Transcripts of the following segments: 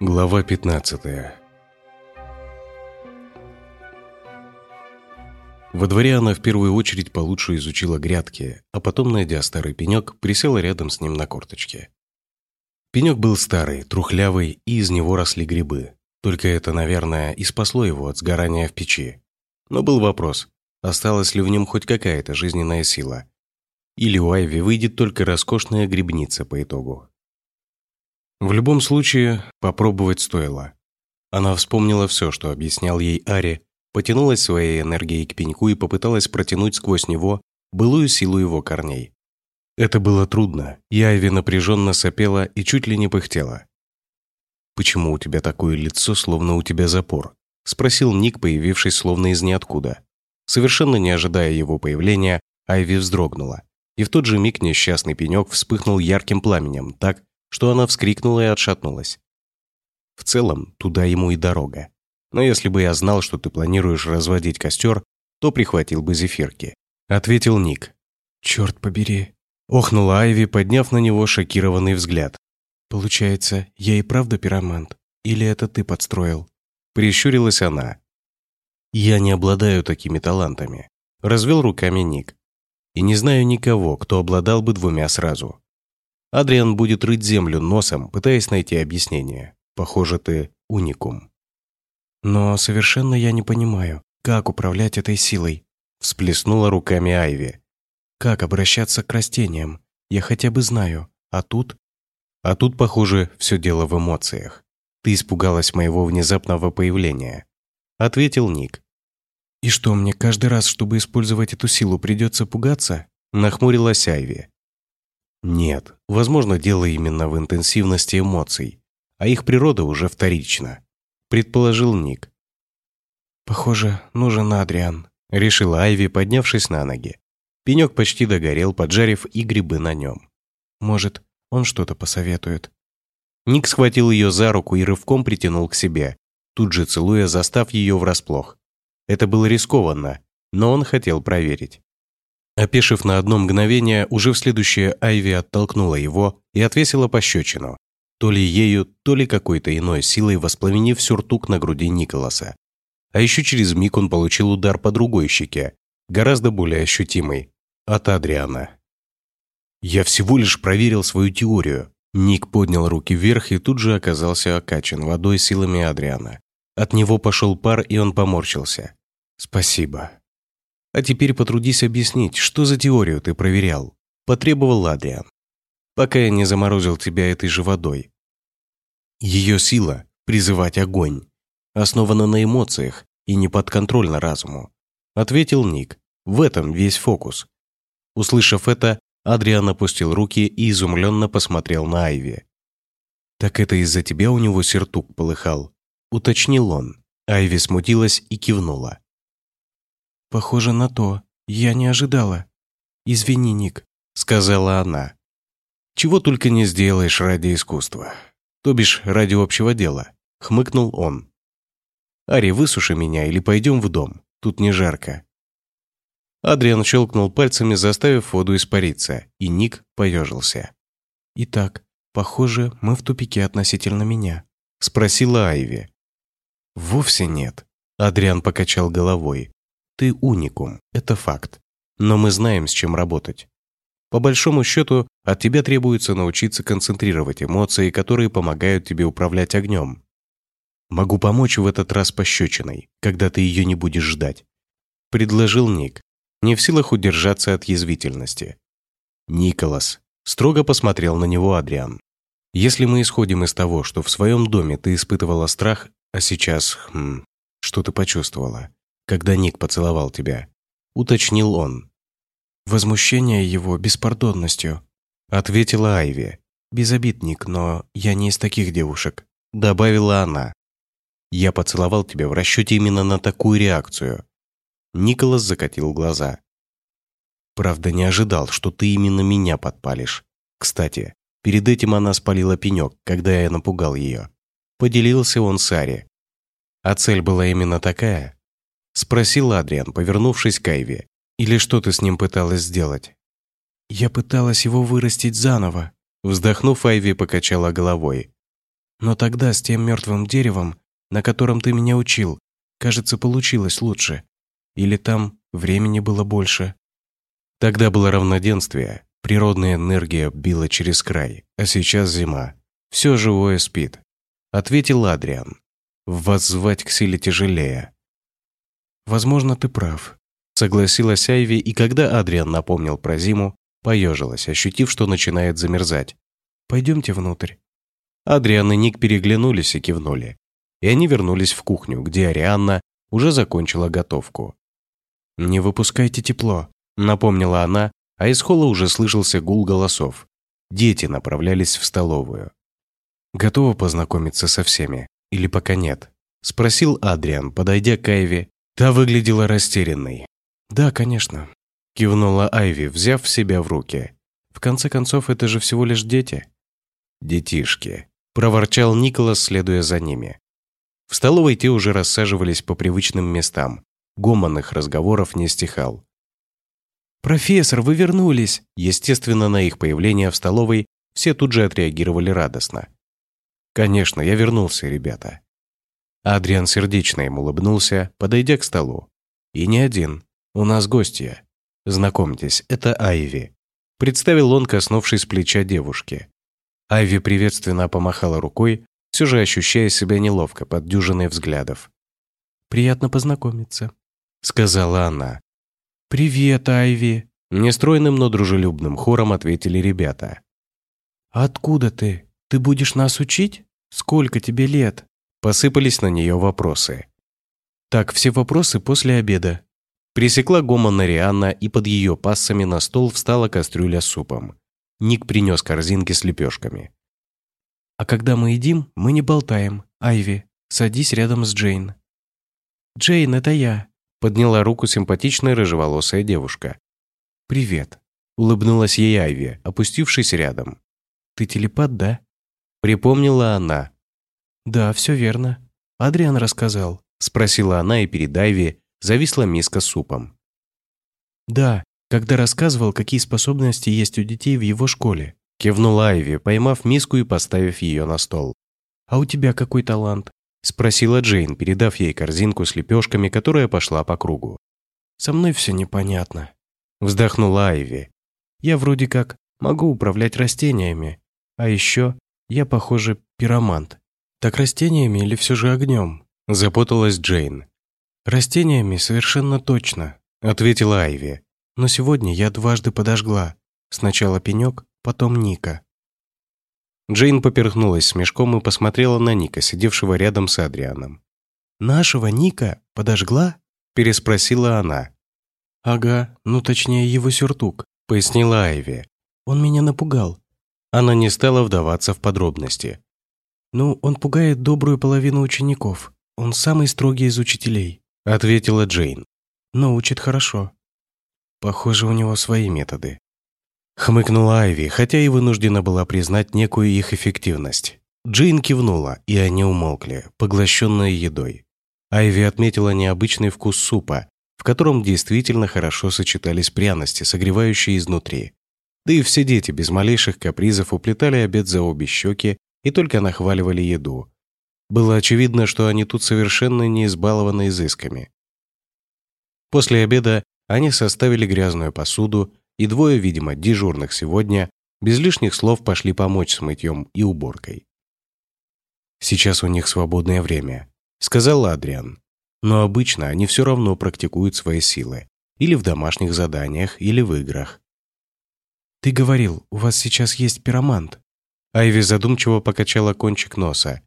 Глава 15 Во дворе она в первую очередь получше изучила грядки, а потом, найдя старый пенек, присела рядом с ним на корточке. Пенек был старый, трухлявый, и из него росли грибы. Только это, наверное, и спасло его от сгорания в печи. Но был вопрос, осталась ли в нем хоть какая-то жизненная сила. Или у Айви выйдет только роскошная грибница по итогу. В любом случае, попробовать стоило. Она вспомнила все, что объяснял ей Ари, потянулась своей энергией к пеньку и попыталась протянуть сквозь него былую силу его корней. Это было трудно, и Айви напряженно сопела и чуть ли не пыхтела. «Почему у тебя такое лицо, словно у тебя запор?» – спросил Ник, появившись словно из ниоткуда. Совершенно не ожидая его появления, Айви вздрогнула, и в тот же миг несчастный пенек вспыхнул ярким пламенем, так, что она вскрикнула и отшатнулась. В целом, туда ему и дорога. Но если бы я знал, что ты планируешь разводить костер, то прихватил бы зефирки. Ответил Ник. Черт побери. Охнула Айви, подняв на него шокированный взгляд. Получается, я и правда пиромант? Или это ты подстроил? Прищурилась она. Я не обладаю такими талантами. Развел руками Ник. И не знаю никого, кто обладал бы двумя сразу. Адриан будет рыть землю носом, пытаясь найти объяснение. Похоже, ты уникум. Но совершенно я не понимаю, как управлять этой силой. Всплеснула руками Айви. Как обращаться к растениям? Я хотя бы знаю. А тут? А тут, похоже, все дело в эмоциях. Ты испугалась моего внезапного появления. Ответил Ник. И что, мне каждый раз, чтобы использовать эту силу, придется пугаться? Нахмурилась Айви. Нет, возможно, дело именно в интенсивности эмоций, а их природа уже вторична, предположил Ник. Похоже, нужен Адриан, решила Айви, поднявшись на ноги. Пенек почти догорел, поджарив и грибы на нем. Может, он что-то посоветует. Ник схватил ее за руку и рывком притянул к себе, тут же целуя, застав ее врасплох. Это было рискованно, но он хотел проверить. Опешив на одно мгновение, уже в следующее Айви оттолкнула его и отвесила пощечину. То ли ею, то ли какой-то иной силой воспламенив сюртук на груди Николаса. А еще через миг он получил удар по другой щеке, гораздо более ощутимый, от Адриана. «Я всего лишь проверил свою теорию». Ник поднял руки вверх и тут же оказался окачан водой силами Адриана. От него пошел пар, и он поморщился. «Спасибо», а теперь потрудись объяснить, что за теорию ты проверял?» – потребовал Адриан. «Пока я не заморозил тебя этой же водой». Ее сила – призывать огонь, основана на эмоциях и не подконтрольна разуму, ответил Ник. В этом весь фокус. Услышав это, Адриан опустил руки и изумленно посмотрел на Айви. «Так это из-за тебя у него сертук полыхал?» – уточнил он. Айви смутилась и кивнула. «Похоже на то. Я не ожидала. Извини, Ник», — сказала она. «Чего только не сделаешь ради искусства. То бишь, ради общего дела», — хмыкнул он. «Ари, высуши меня или пойдем в дом. Тут не жарко». Адриан щелкнул пальцами, заставив воду испариться, и Ник поежился. «Итак, похоже, мы в тупике относительно меня», — спросила Айви. «Вовсе нет», — Адриан покачал головой. Ты уникум, это факт. Но мы знаем, с чем работать. По большому счету, от тебя требуется научиться концентрировать эмоции, которые помогают тебе управлять огнем. Могу помочь в этот раз пощечиной, когда ты ее не будешь ждать. Предложил Ник, не в силах удержаться от язвительности. Николас. Строго посмотрел на него Адриан. Если мы исходим из того, что в своем доме ты испытывала страх, а сейчас, хм, что ты почувствовала, когда Ник поцеловал тебя», — уточнил он. «Возмущение его беспардонностью», — ответила Айви. «Без обид, Ник, но я не из таких девушек», — добавила она. «Я поцеловал тебя в расчете именно на такую реакцию». Николас закатил глаза. «Правда, не ожидал, что ты именно меня подпалишь. Кстати, перед этим она спалила пенек, когда я напугал ее. Поделился он с Ари. А цель была именно такая?» Спросил Адриан, повернувшись к Айве. «Или что ты с ним пыталась сделать?» Я пыталась его вырастить заново. Вздохнув, Айви покачала головой. Но тогда с тем мертвым деревом, на котором ты меня учил, кажется, получилось лучше. Или там времени было больше. Тогда было равноденствие, природная энергия била через край, а сейчас зима. Все живое спит. Ответил Адриан. Воззвать к силе тяжелее. Возможно, ты прав. Согласилась Айви, и когда Адриан напомнил про зиму, поежилась, ощутив, что начинает замерзать. «Пойдемте внутрь». Адриан и Ник переглянулись и кивнули. И они вернулись в кухню, где Арианна уже закончила готовку. «Не выпускайте тепло», — напомнила она, а из холла уже слышался гул голосов. Дети направлялись в столовую. «Готова познакомиться со всеми? Или пока нет?» — спросил Адриан, подойдя к Айве. Та выглядела растерянной. «Да, конечно», — кивнула Айви, взяв себя в руки. «В конце концов, это же всего лишь дети». «Детишки», — проворчал Николас, следуя за ними. В столовой те уже рассаживались по привычным местам. Гомон их разговоров не стихал. «Профессор, вы вернулись!» Естественно, на их появление в столовой все тут же отреагировали радостно. «Конечно, я вернулся, ребята». Адриан сердечно им улыбнулся, подойдя к столу. «И не один. У нас гостья. Знакомьтесь, это Айви». Представил он, коснувшись плеча девушки. Айви приветственно помахала рукой, все же ощущая себя неловко под дюжиной взглядов. «Приятно познакомиться», — сказала она. «Привет, Айви!» Нестройным, но дружелюбным хором ответили ребята. «Откуда ты? Ты будешь нас учить? Сколько тебе лет?» Посыпались на нее вопросы. «Так, все вопросы после обеда». Пресекла гомон Рианна, и под ее пассами на стол встала кастрюля с супом. Ник принес корзинки с лепешками. А когда мы едим, мы не болтаем. Айви, садись рядом с Джейн». «Джейн, это я», — подняла руку симпатичная рыжеволосая девушка. «Привет», — улыбнулась ей Айви, опустившись рядом. «Ты телепат, да?» — припомнила она. «Да, все верно. Адриан рассказал», — спросила она, и перед Айви зависла миска с супом. «Да, когда рассказывал, какие способности есть у детей в его школе. Кивнула Айви, поймав миску и поставив ее на стол. «А у тебя какой талант?» Спросила Джейн, передав ей корзинку с лепешками, которая пошла по кругу. «Со мной все непонятно», — вздохнула Айви. «Я вроде как могу управлять растениями, а еще я, похоже, пиромант. Так растениями или все же огнем?» Запуталась Джейн. «Растениями совершенно точно», — ответила Айви. «Но сегодня я дважды подожгла. Сначала пенек, потом Ника. Джейн поперхнулась смешком и посмотрела на Ника, сидевшего рядом с Адрианом. «Нашего Ника подожгла?» – переспросила она. «Ага, ну точнее его сюртук», – пояснила Айви. «Он меня напугал». Она не стала вдаваться в подробности. «Ну, он пугает добрую половину учеников. Он самый строгий из учителей», – ответила Джейн. «Но учит хорошо». Похоже, у него свои методы. Хмыкнула Айви, хотя и вынуждена была признать некую их эффективность. Джейн кивнула, и они умолкли, поглощенные едой. Айви отметила необычный вкус супа, в котором действительно хорошо сочетались пряности, согревающие изнутри. Да и все дети без малейших капризов уплетали обед за обе щеки и только нахваливали еду. Было очевидно, что они тут совершенно не избалованы изысками. После обеда они составили грязную посуду и двое, видимо, дежурных сегодня, без лишних слов пошли помочь с мытьем и уборкой. «Сейчас у них свободное время», — сказал Адриан. «Но обычно они все равно практикуют свои силы. Или в домашних заданиях, или в играх». «Ты говорил, у вас сейчас есть пиромант». Айви задумчиво покачала кончик носа.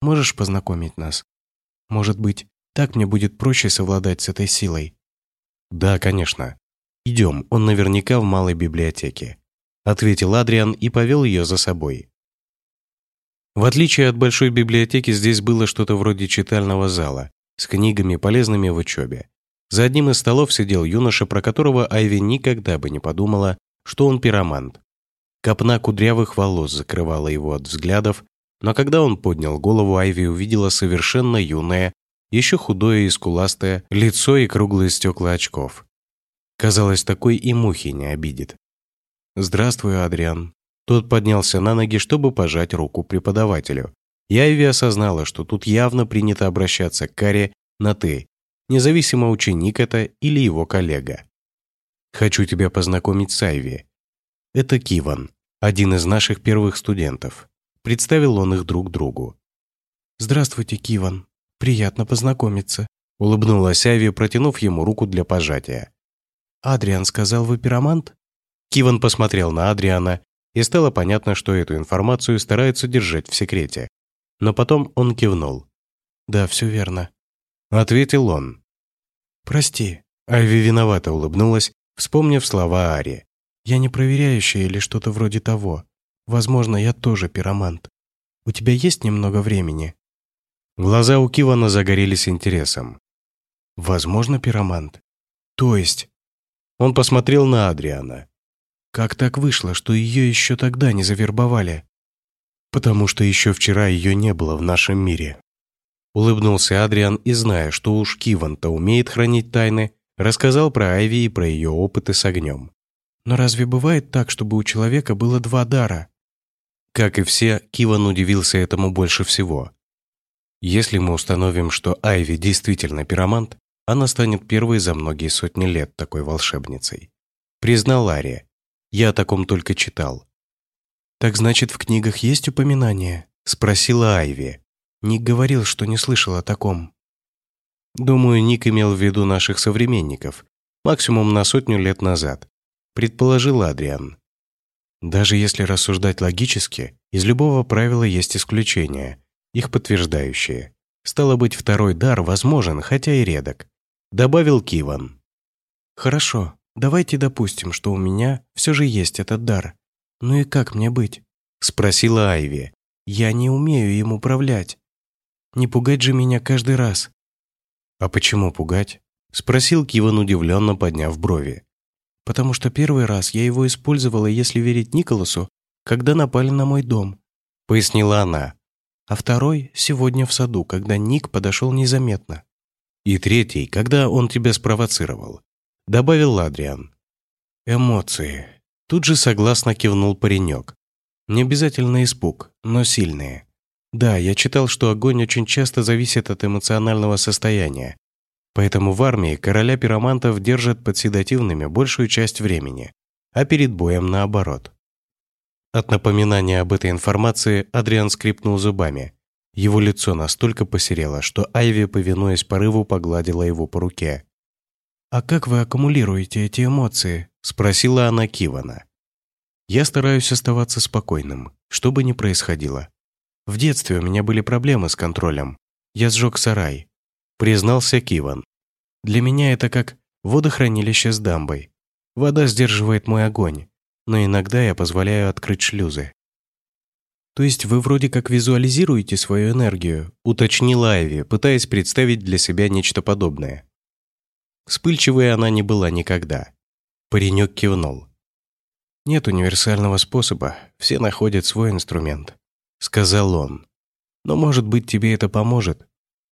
«Можешь познакомить нас? Может быть, так мне будет проще совладать с этой силой?» «Да, конечно. «Идем, он наверняка в малой библиотеке», ответил Адриан и повел ее за собой. В отличие от большой библиотеки, здесь было что-то вроде читального зала с книгами, полезными в учебе. За одним из столов сидел юноша, про которого Айви никогда бы не подумала, что он пиромант. Копна кудрявых волос закрывала его от взглядов, но когда он поднял голову, Айви увидела совершенно юное, еще худое и скуластое лицо и круглые стекла очков. Казалось, такой и мухи не обидит. «Здравствуй, Адриан». Тот поднялся на ноги, чтобы пожать руку преподавателю. Я Айви осознала, что тут явно принято обращаться к Каре на «ты», независимо ученик это или его коллега. «Хочу тебя познакомить с Айви. Это Киван, один из наших первых студентов». Представил он их друг другу. «Здравствуйте, Киван. Приятно познакомиться», — улыбнулась Айви, протянув ему руку для пожатия. «Адриан сказал, вы пиромант?» Киван посмотрел на Адриана, и стало понятно, что эту информацию стараются держать в секрете. Но потом он кивнул. «Да, все верно», — ответил он. «Прости». Айви виновато улыбнулась, вспомнив слова Ари. «Я не проверяющая или что-то вроде того. Возможно, я тоже пиромант. У тебя есть немного времени?» Глаза у Кивана загорелись интересом. «Возможно, пиромант. То есть...» Он посмотрел на Адриана. «Как так вышло, что ее еще тогда не завербовали?» «Потому что еще вчера ее не было в нашем мире». Улыбнулся Адриан и, зная, что уж Киван-то умеет хранить тайны, рассказал про Айви и про ее опыты с огнем. «Но разве бывает так, чтобы у человека было два дара?» Как и все, Киван удивился этому больше всего. Если мы установим, что Айви действительно пиромант, она станет первой за многие сотни лет такой волшебницей. Признал Ларри. Я о таком только читал. «Так значит, в книгах есть упоминание?» – спросила Айви. Ник говорил, что не слышал о таком. Думаю, Ник имел в виду наших современников, максимум на сотню лет назад, предположил Адриан. Даже если рассуждать логически, из любого правила есть исключения, их подтверждающие. Стало быть, второй дар возможен, хотя и редок. Добавил Киван. Хорошо, давайте допустим, что у меня все же есть этот дар. Ну и как мне быть? Спросила Айви. Я не умею им управлять. Не пугать же меня каждый раз. А почему пугать? Спросил Киван, удивленно подняв брови потому что первый раз я его использовала, если верить Николасу, когда напали на мой дом», — пояснила она. «А второй — сегодня в саду, когда Ник подошел незаметно». «И третий, когда он тебя спровоцировал», — добавил Адриан. «Эмоции». Тут же согласно кивнул паренек. Не обязательно испуг, но сильные. Да, я читал, что огонь очень часто зависит от эмоционального состояния, Поэтому в армии короля пиромантов держат под седативными большую часть времени, а перед боем наоборот. От напоминания об этой информации Адриан скрипнул зубами. Его лицо настолько посерело, что Айви, повинуясь порыву, погладила его по руке. «А как вы аккумулируете эти эмоции?» – спросила она Кивана. «Я стараюсь оставаться спокойным, что бы ни происходило. В детстве у меня были проблемы с контролем. Я сжег сарай», – признался Киван. Для меня это как водохранилище с дамбой. Вода сдерживает мой огонь, но иногда я позволяю открыть шлюзы. То есть вы вроде как визуализируете свою энергию, уточнила Айви, пытаясь представить для себя нечто подобное. Вспыльчивой она не была никогда. Паренек кивнул. «Нет универсального способа, все находят свой инструмент», — сказал он. «Но, может быть, тебе это поможет.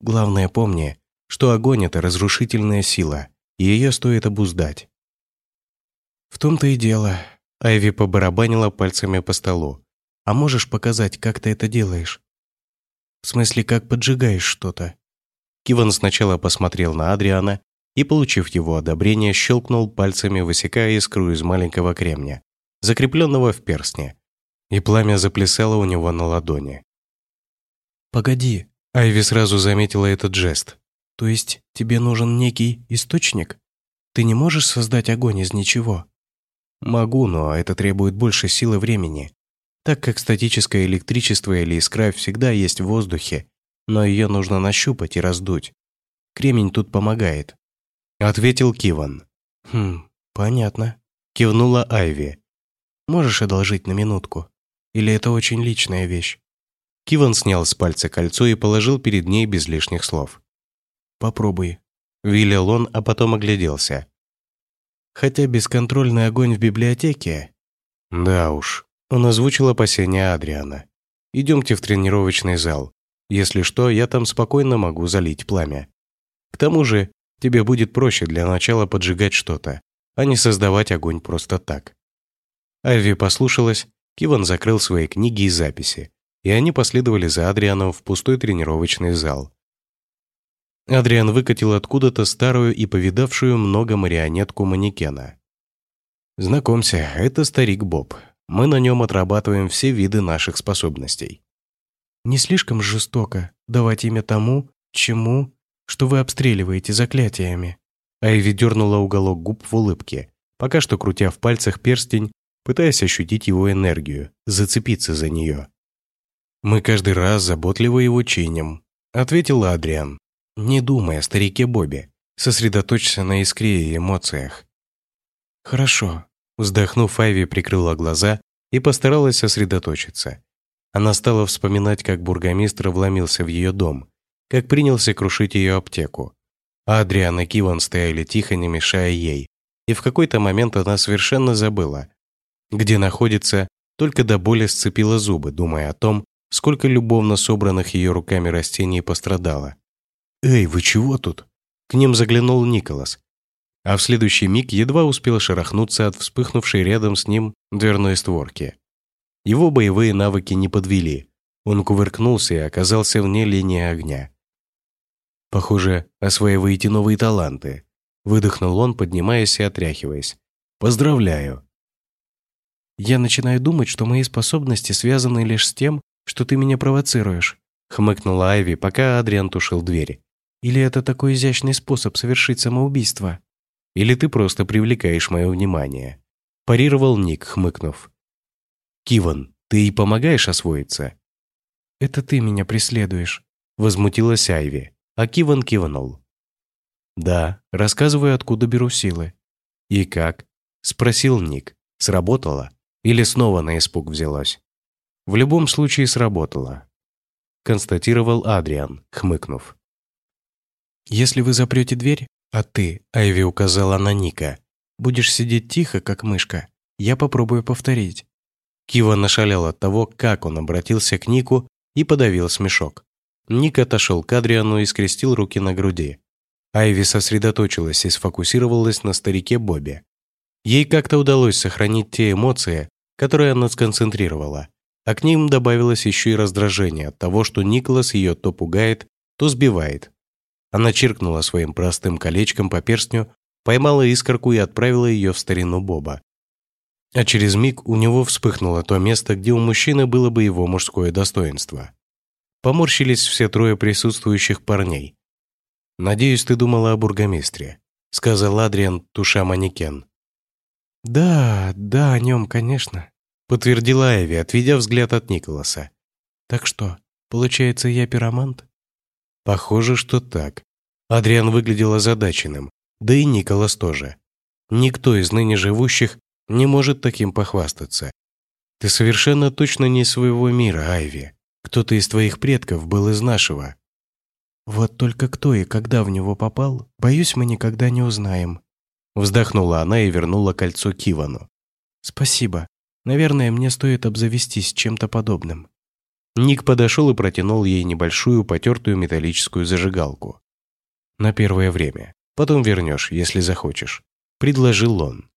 Главное, помни, что огонь — это разрушительная сила, и ее стоит обуздать. «В том-то и дело», — Айви побарабанила пальцами по столу. «А можешь показать, как ты это делаешь?» «В смысле, как поджигаешь что-то?» Киван сначала посмотрел на Адриана и, получив его одобрение, щелкнул пальцами, высекая искру из маленького кремня, закрепленного в перстне, и пламя заплясало у него на ладони. «Погоди», — Айви сразу заметила этот жест. То есть тебе нужен некий источник? Ты не можешь создать огонь из ничего? Могу, но это требует больше силы времени. Так как статическое электричество или искра всегда есть в воздухе, но ее нужно нащупать и раздуть. Кремень тут помогает. Ответил Киван. Хм, понятно. Кивнула Айви. Можешь одолжить на минутку? Или это очень личная вещь? Киван снял с пальца кольцо и положил перед ней без лишних слов. Попробуй», — велел он, а потом огляделся. «Хотя бесконтрольный огонь в библиотеке...» «Да уж», — он озвучил опасения Адриана. «Идемте в тренировочный зал. Если что, я там спокойно могу залить пламя. К тому же, тебе будет проще для начала поджигать что-то, а не создавать огонь просто так». Айви послушалась, Киван закрыл свои книги и записи, и они последовали за Адрианом в пустой тренировочный зал. Адриан выкатил откуда-то старую и повидавшую много марионетку манекена. «Знакомься, это старик Боб. Мы на нем отрабатываем все виды наших способностей». «Не слишком жестоко давать имя тому, чему, что вы обстреливаете заклятиями?» Айви дернула уголок губ в улыбке, пока что крутя в пальцах перстень, пытаясь ощутить его энергию, зацепиться за нее. «Мы каждый раз заботливо его чиним», — ответил Адриан. «Не думай о старике Бобе. Сосредоточься на искре и эмоциях». «Хорошо», — вздохнув, Айви прикрыла глаза и постаралась сосредоточиться. Она стала вспоминать, как бургомистр вломился в ее дом, как принялся крушить ее аптеку. Адриан и Киван стояли тихо, не мешая ей. И в какой-то момент она совершенно забыла, где находится, только до боли сцепила зубы, думая о том, сколько любовно собранных ее руками растений пострадало. «Эй, вы чего тут?» К ним заглянул Николас. А в следующий миг едва успел шарахнуться от вспыхнувшей рядом с ним дверной створки. Его боевые навыки не подвели. Он кувыркнулся и оказался вне линии огня. «Похоже, осваиваете новые таланты», — выдохнул он, поднимаясь и отряхиваясь. «Поздравляю!» «Я начинаю думать, что мои способности связаны лишь с тем, что ты меня провоцируешь», хмыкнула Айви, пока Адриан тушил двери. «Или это такой изящный способ совершить самоубийство?» «Или ты просто привлекаешь мое внимание», парировал Ник, хмыкнув. «Киван, ты и помогаешь освоиться?» «Это ты меня преследуешь», возмутилась Айви, а Киван кивнул. «Да, рассказываю, откуда беру силы». «И как?» – спросил Ник. «Сработало? Или снова на испуг взялась?» В любом случае сработало. Констатировал Адриан, хмыкнув. «Если вы запрете дверь, а ты, Айви указала на Ника, будешь сидеть тихо, как мышка, я попробую повторить». Кива нашалял от того, как он обратился к Нику и подавил смешок. Ник отошел к Адриану и скрестил руки на груди. Айви сосредоточилась и сфокусировалась на старике Бобе. Ей как-то удалось сохранить те эмоции, которые она сконцентрировала, а к ним добавилось еще и раздражение от того, что Николас ее то пугает, то сбивает. Она чиркнула своим простым колечком по перстню, поймала искорку и отправила ее в старину Боба. А через миг у него вспыхнуло то место, где у мужчины было бы его мужское достоинство. Поморщились все трое присутствующих парней. «Надеюсь, ты думала о бургомистре», — сказал Адриан, туша манекен. «Да, да, о нем, конечно», подтвердила Эви, отведя взгляд от Николаса. «Так что, получается, я пиромант?» «Похоже, что так». Адриан выглядел озадаченным, да и Николас тоже. Никто из ныне живущих не может таким похвастаться. Ты совершенно точно не своего мира, Айви. Кто-то из твоих предков был из нашего. Вот только кто и когда в него попал, боюсь, мы никогда не узнаем. Вздохнула она и вернула кольцо Кивану. Спасибо. Наверное, мне стоит обзавестись чем-то подобным». Ник подошел и протянул ей небольшую потертую металлическую зажигалку. «На первое время. Потом вернешь, если захочешь», — предложил он.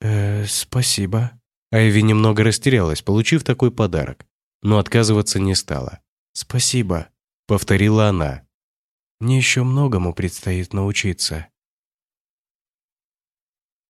«Э, спасибо». Айви немного растерялась, получив такой подарок, но отказываться не стала. «Спасибо», — повторила она. «Мне еще многому предстоит научиться».